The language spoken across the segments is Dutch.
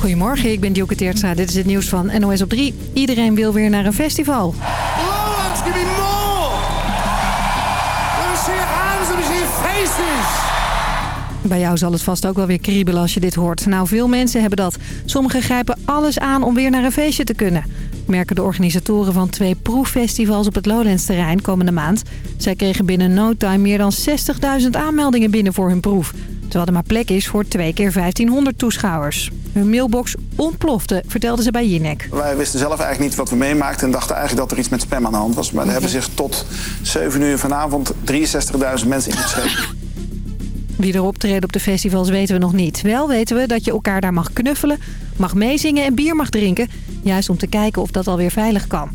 Goedemorgen, ik ben Dioke Teertstra. Dit is het nieuws van NOS op 3. Iedereen wil weer naar een festival. Lord, give me more! Let me see your hands, let me see your faces! Bij jou zal het vast ook wel weer kriebelen als je dit hoort. Nou, veel mensen hebben dat. Sommigen grijpen alles aan om weer naar een feestje te kunnen. Merken de organisatoren van twee proeffestivals op het Lowlands-terrein komende maand. Zij kregen binnen no time meer dan 60.000 aanmeldingen binnen voor hun proef. Terwijl er maar plek is voor twee keer 1500 toeschouwers. Hun mailbox ontplofte, vertelden ze bij Jinek. Wij wisten zelf eigenlijk niet wat we meemaakten en dachten eigenlijk dat er iets met spam aan de hand was. Maar er hebben zich tot 7 uur vanavond 63.000 mensen ingeschreven. Wie er optreden op de festivals weten we nog niet. Wel weten we dat je elkaar daar mag knuffelen, mag meezingen en bier mag drinken. Juist om te kijken of dat alweer veilig kan.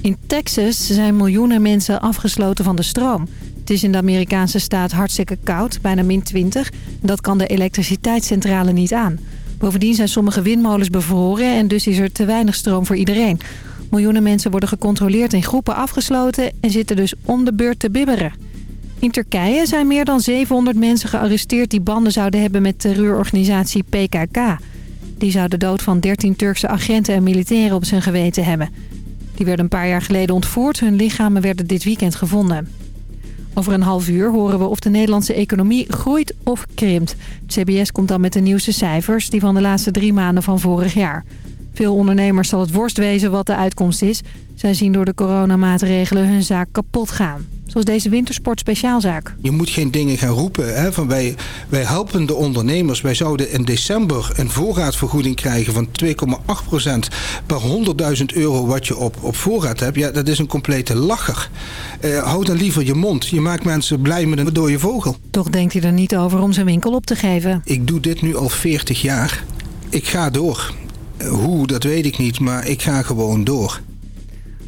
In Texas zijn miljoenen mensen afgesloten van de stroom. Het is in de Amerikaanse staat hartstikke koud, bijna min 20. Dat kan de elektriciteitscentrale niet aan. Bovendien zijn sommige windmolens bevroren en dus is er te weinig stroom voor iedereen. Miljoenen mensen worden gecontroleerd in groepen afgesloten en zitten dus om de beurt te bibberen. In Turkije zijn meer dan 700 mensen gearresteerd die banden zouden hebben met terreurorganisatie PKK. Die zou de dood van 13 Turkse agenten en militairen op zijn geweten hebben. Die werden een paar jaar geleden ontvoerd. Hun lichamen werden dit weekend gevonden. Over een half uur horen we of de Nederlandse economie groeit of krimpt. CBS komt dan met de nieuwste cijfers, die van de laatste drie maanden van vorig jaar. Veel ondernemers zal het worst wezen wat de uitkomst is. Zij zien door de coronamaatregelen hun zaak kapot gaan. Zoals deze wintersport speciaalzaak. Je moet geen dingen gaan roepen. Hè, van wij, wij helpen de ondernemers. Wij zouden in december een voorraadvergoeding krijgen van 2,8% per 100.000 euro wat je op, op voorraad hebt. Ja, dat is een complete lacher. Uh, houd dan liever je mond. Je maakt mensen blij met een dode vogel. Toch denkt hij er niet over om zijn winkel op te geven. Ik doe dit nu al 40 jaar. Ik ga door. Hoe, dat weet ik niet, maar ik ga gewoon door.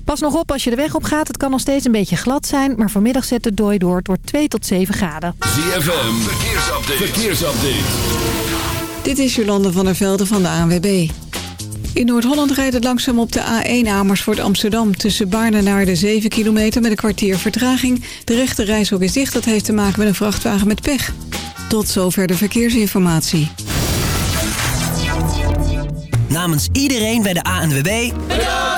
Pas nog op als je de weg op gaat. Het kan nog steeds een beetje glad zijn. Maar vanmiddag zet de dooi door. Het wordt 2 tot 7 graden. ZFM, verkeersupdate. verkeersupdate. Dit is Jolande van der Velde van de ANWB. In Noord-Holland rijdt het langzaam op de A1 Amersfoort Amsterdam. Tussen Baarne naar de 7 kilometer met een kwartier vertraging. De rechte reishok is dicht. Dat heeft te maken met een vrachtwagen met pech. Tot zover de verkeersinformatie. Namens iedereen bij de ANWB... Bedankt!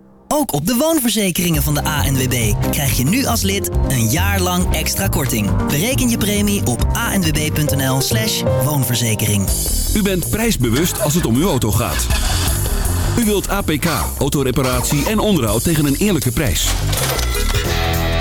Ook op de woonverzekeringen van de ANWB krijg je nu als lid een jaar lang extra korting. Bereken je premie op anwb.nl slash woonverzekering. U bent prijsbewust als het om uw auto gaat. U wilt APK, autoreparatie en onderhoud tegen een eerlijke prijs.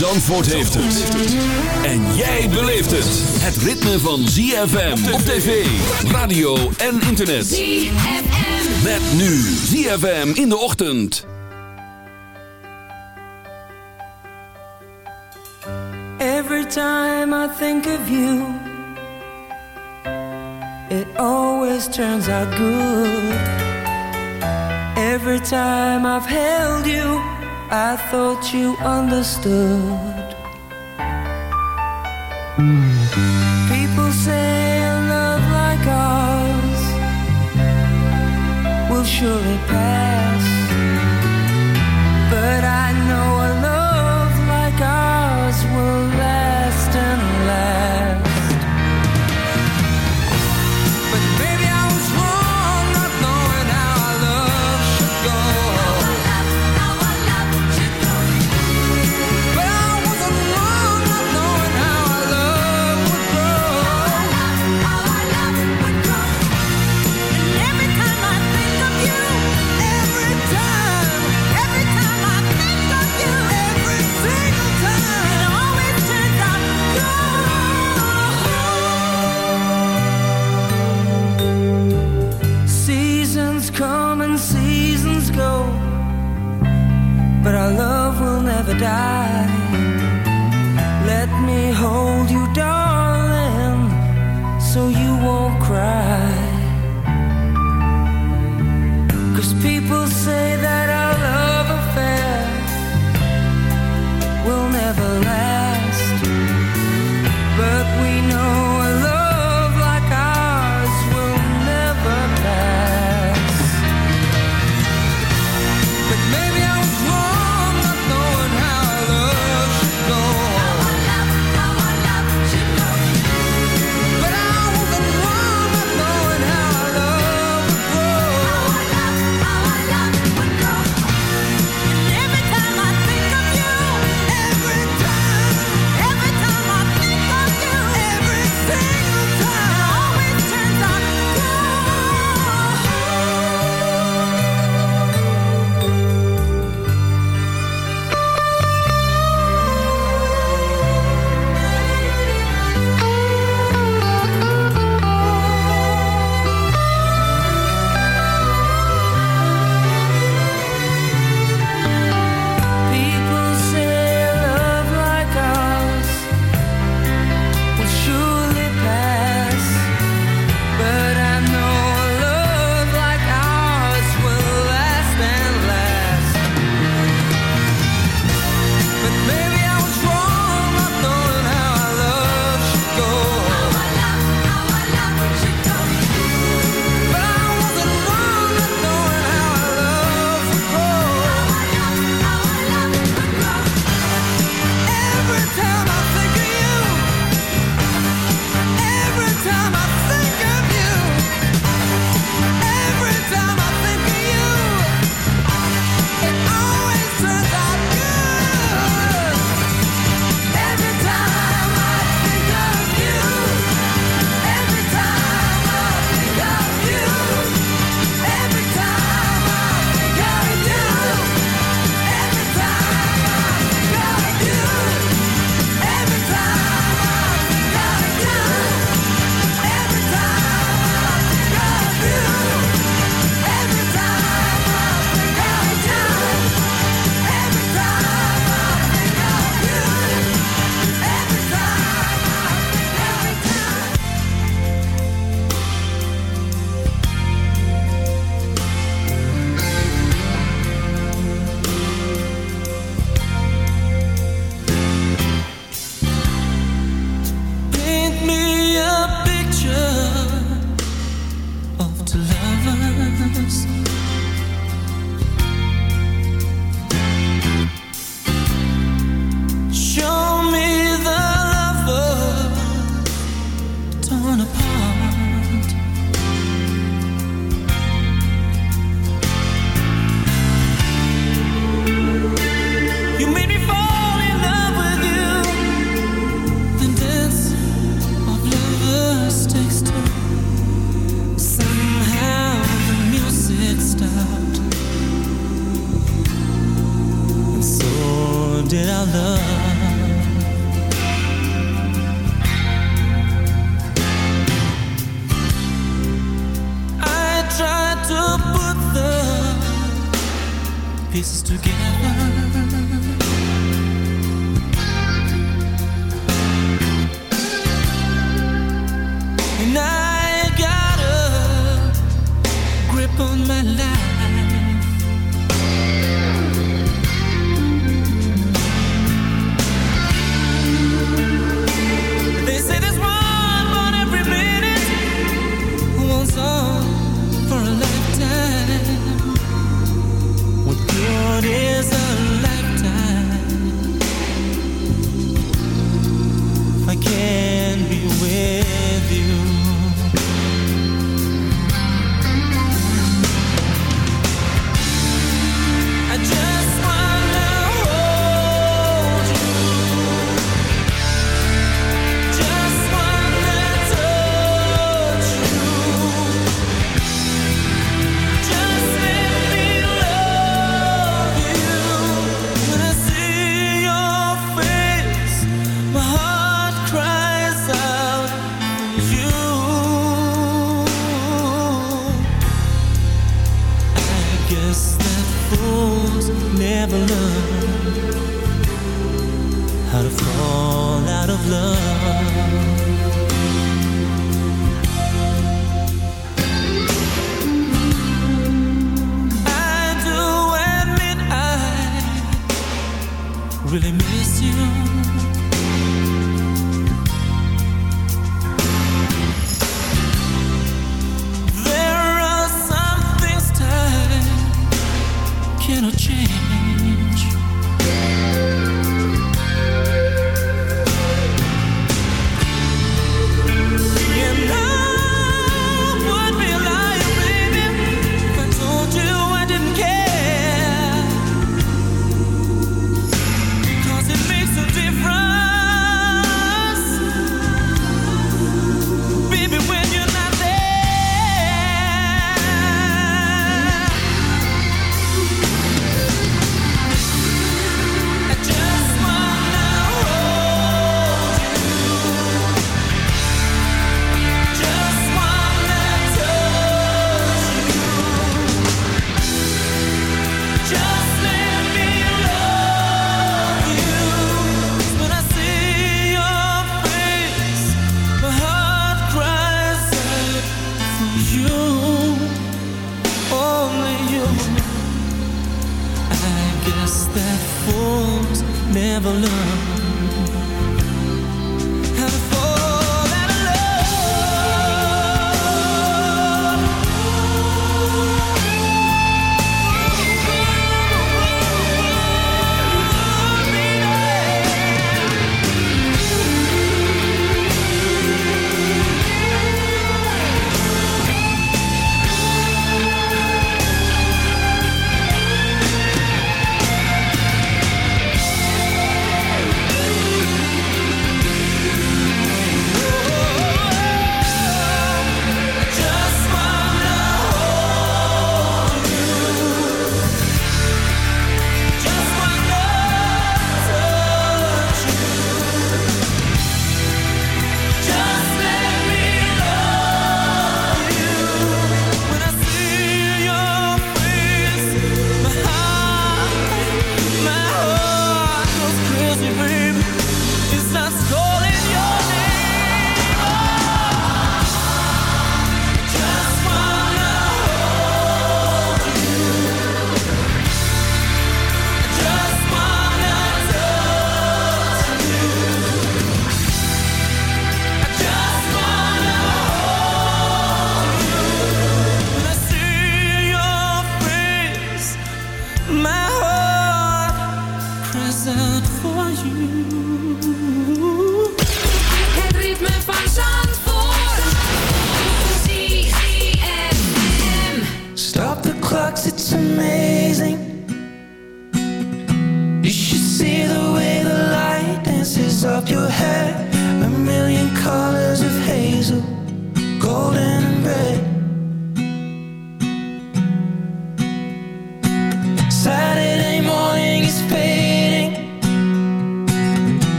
Zandvoort heeft het. En jij beleeft het. Het ritme van ZFM op tv, radio en internet. ZFM. Met nu ZFM in de ochtend. Every time I think of you It always turns out good Every time I've held you I thought you understood. People say a love like ours will surely pass. Die.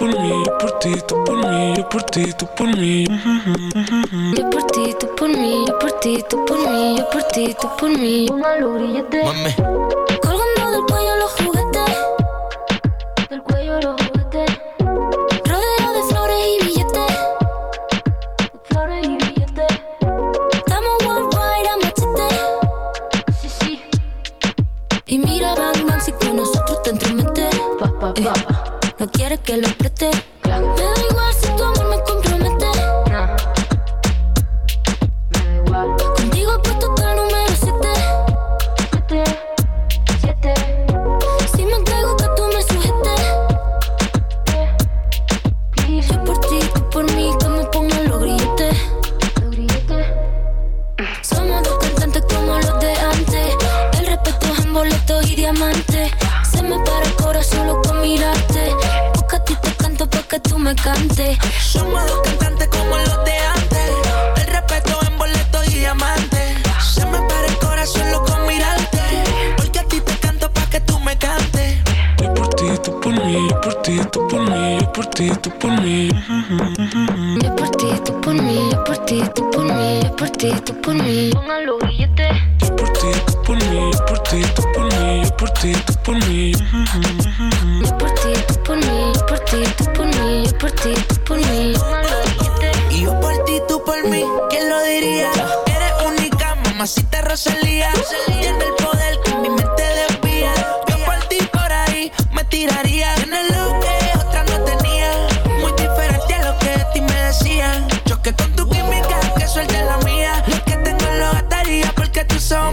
por mí, yo por ti, tú por mí, yo por ti, tú por mí. Yo por ti, tú por mí, yo por ti, tú por mí, yo por ti, tú por mí. Mami.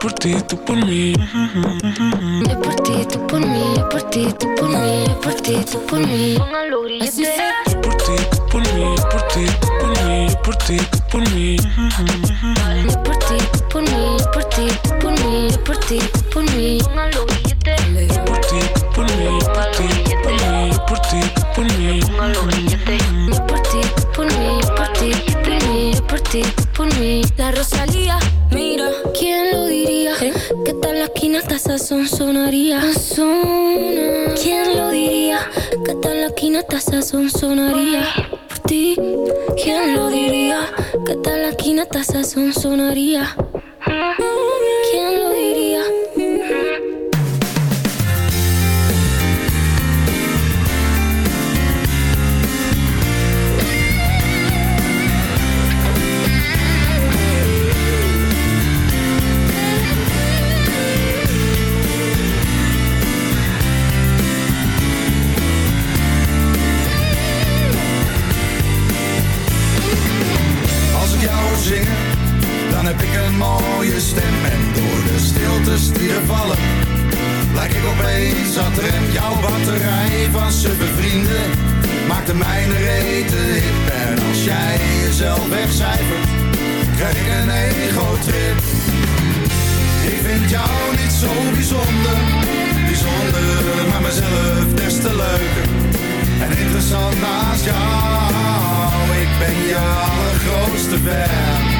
por ti, tú por mí. Yo por ti, tú por mí, yo por ti, tú por mí, yo por ti, tú por mí. Grilletes. Yo por ti, tú por mí, yo por ti, tú por mí, yo por ti, tú por mí. Yo por ti, tú por mí, yo por ti, tú por mí, yo por ti, tú por mí. Yo por ti, tú por mí, yo por ti, tú por mí, yo por ti, tú por mí. Pongan los grilletes. Yo por ti, tú por mí, yo por ti, tú por mí, yo por ti, tú por mí. La Rosalía, Que tal la esquina hasta sazón sonaría. Sazona. ¿Quién lo diría? Que tal la esquina hasta sazón sonaría. Por ti, ¿quién lo diría? Que tal la esquina hasta sazón sonaría. Mooie stem. En door de stiltes die vallen, lijk ik opeens adrem. Jouw batterij van suffe vrienden maakt de mijne rete hip. En als jij jezelf wegcijfert, krijg ik een ego-trip. Ik vind jou niet zo bijzonder, bijzonder, maar mezelf des te leuker. En interessant naast jou, ik ben je allergrootste fan.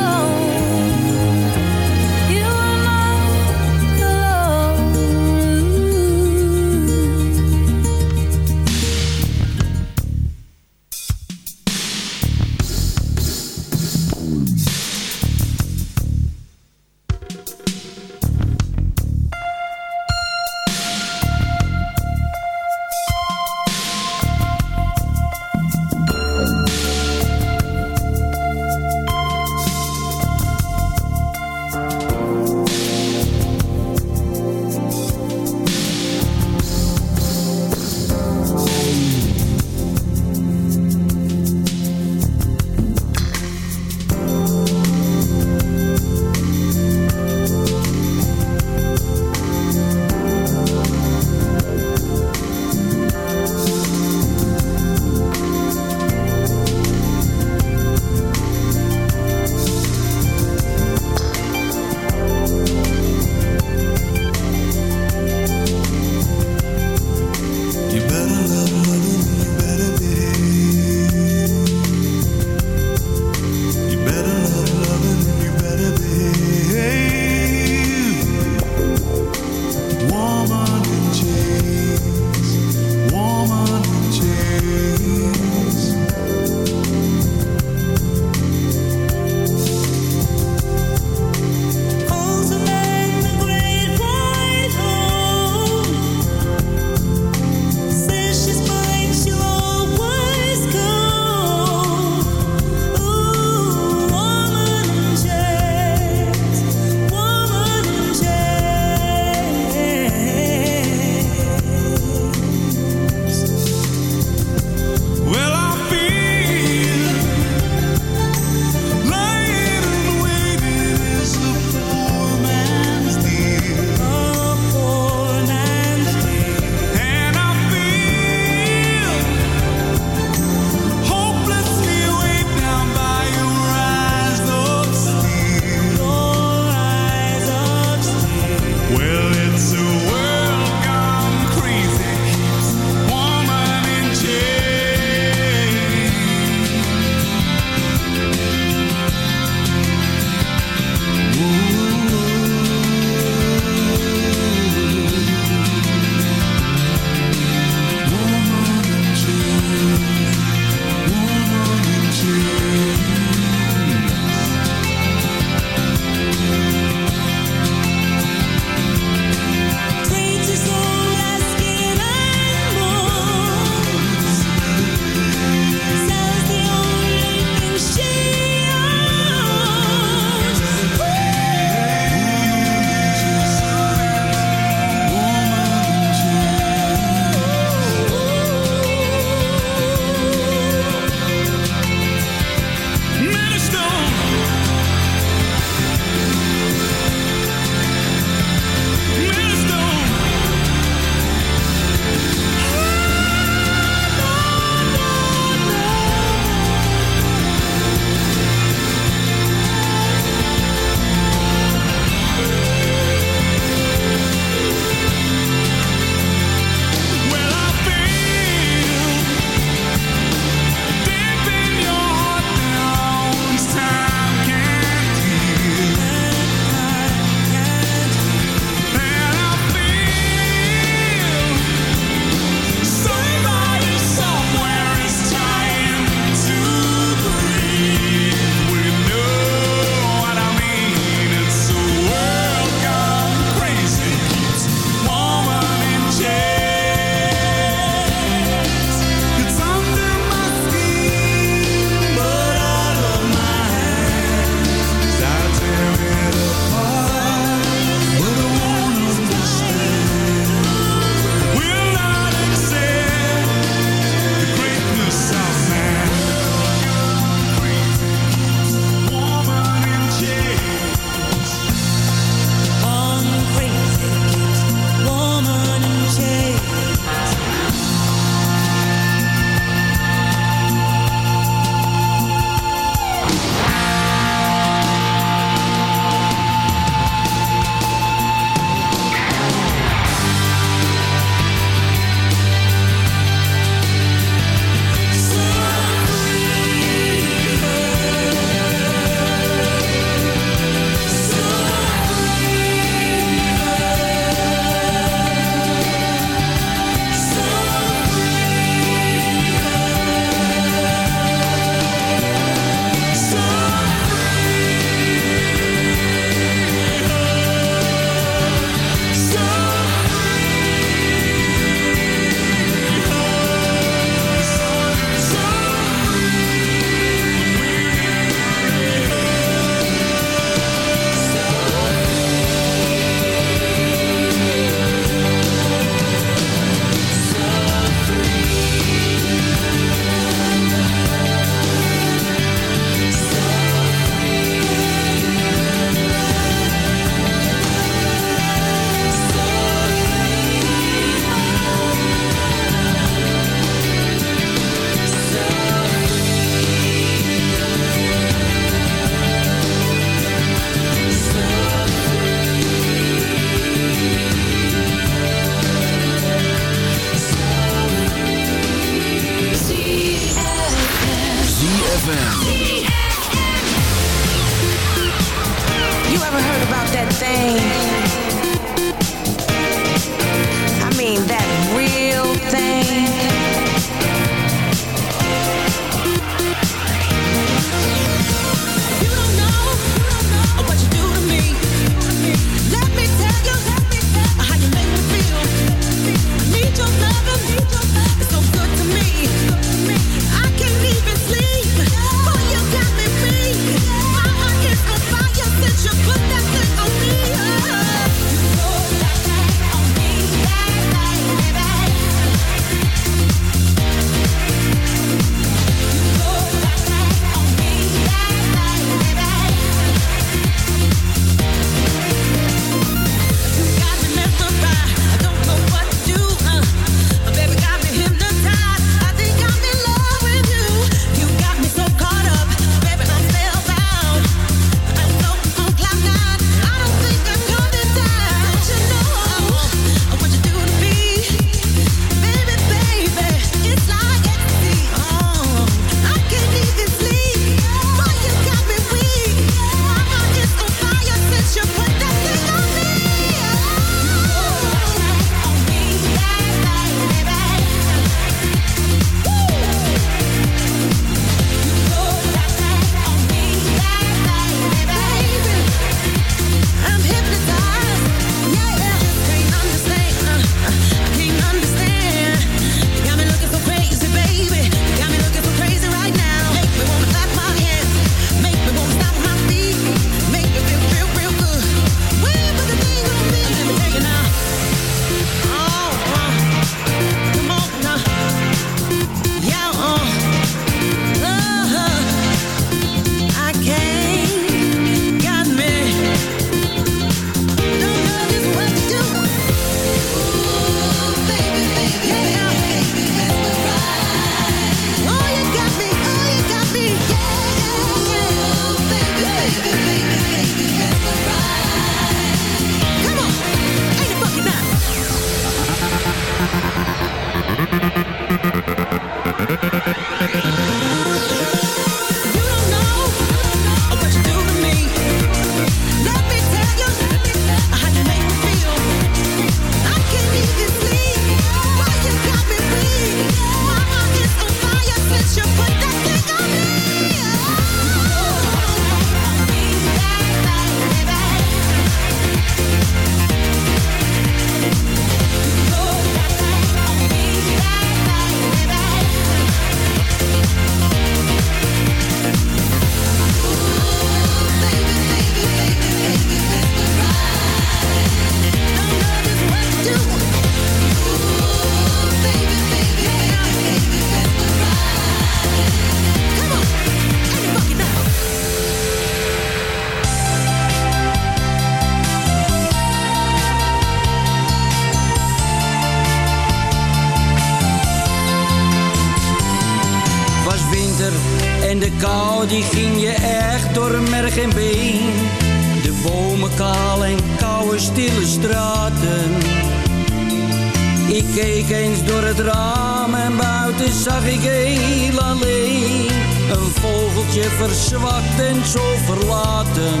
het en buiten zag ik heel alleen Een vogeltje verzwakt en zo verlaten.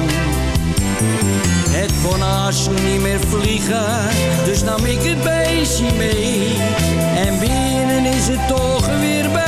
Het kon haast niet meer vliegen, dus nam ik het beestje mee. En binnen is het toch weer bij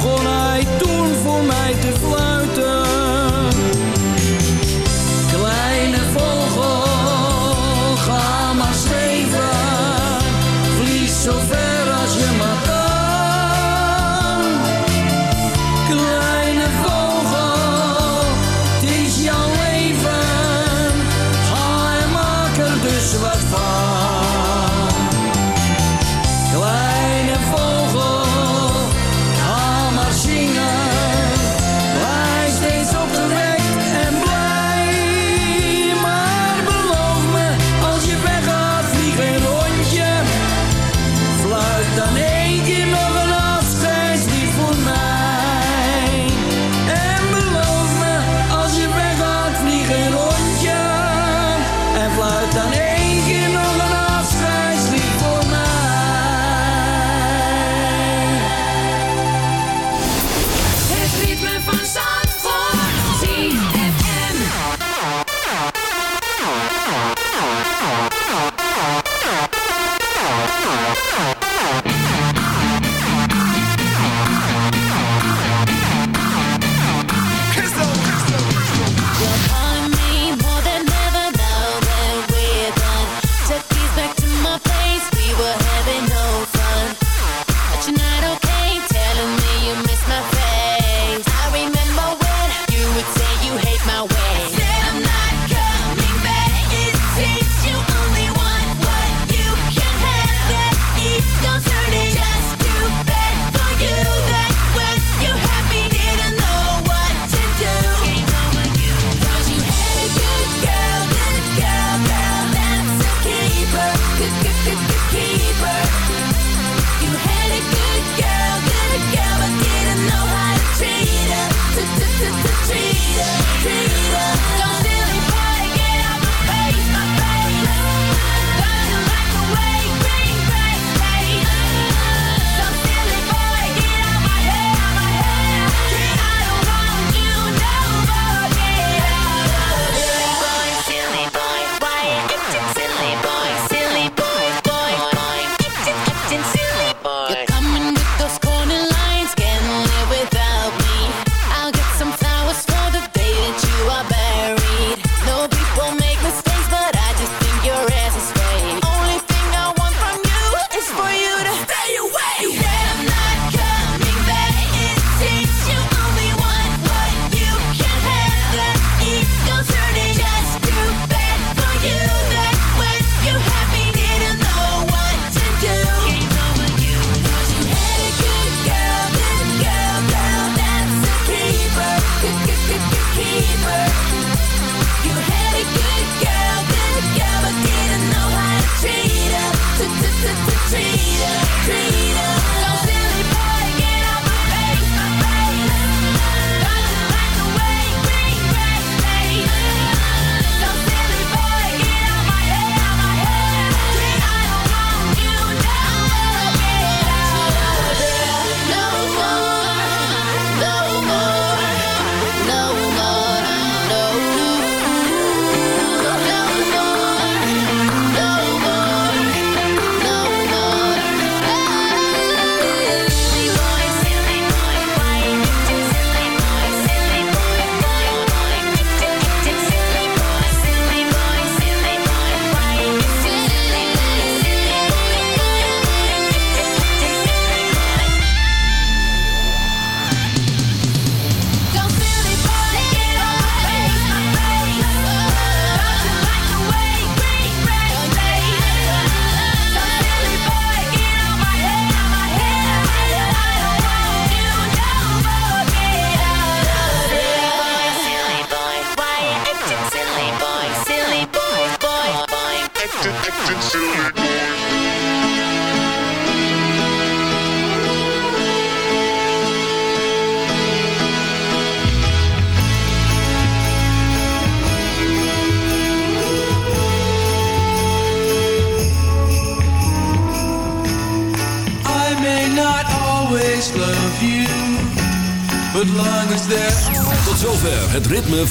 enojona